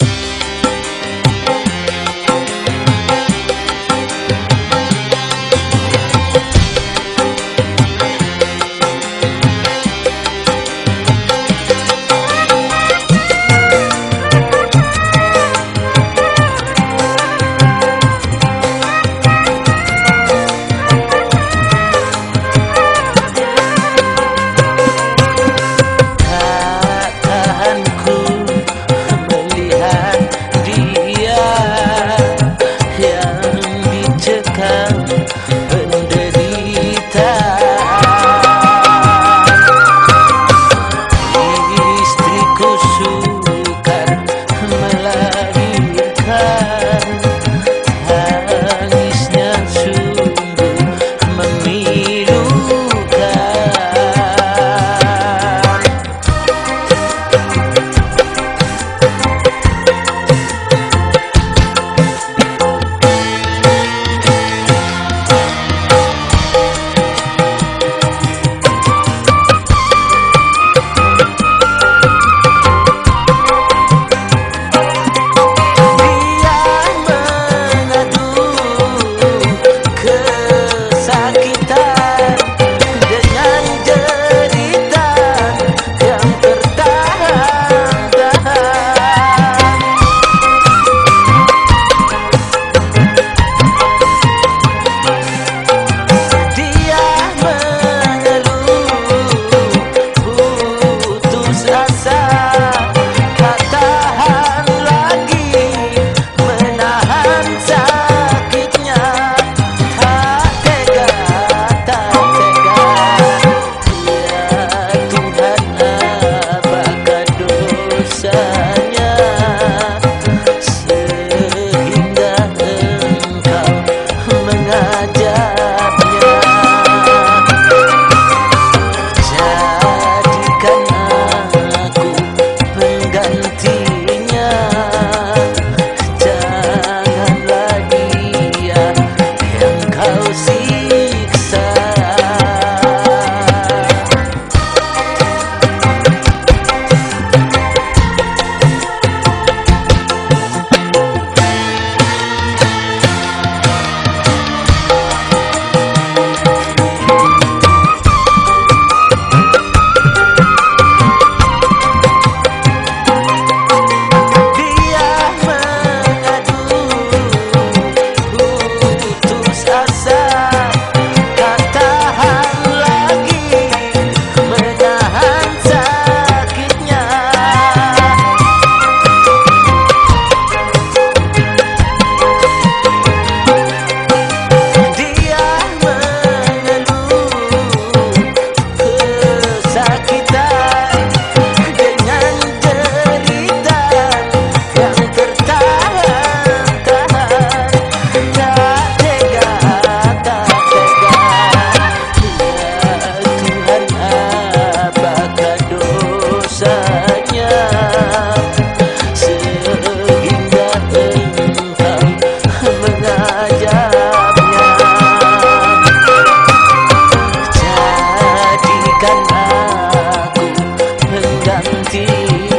Yeah. casa. Aku assim.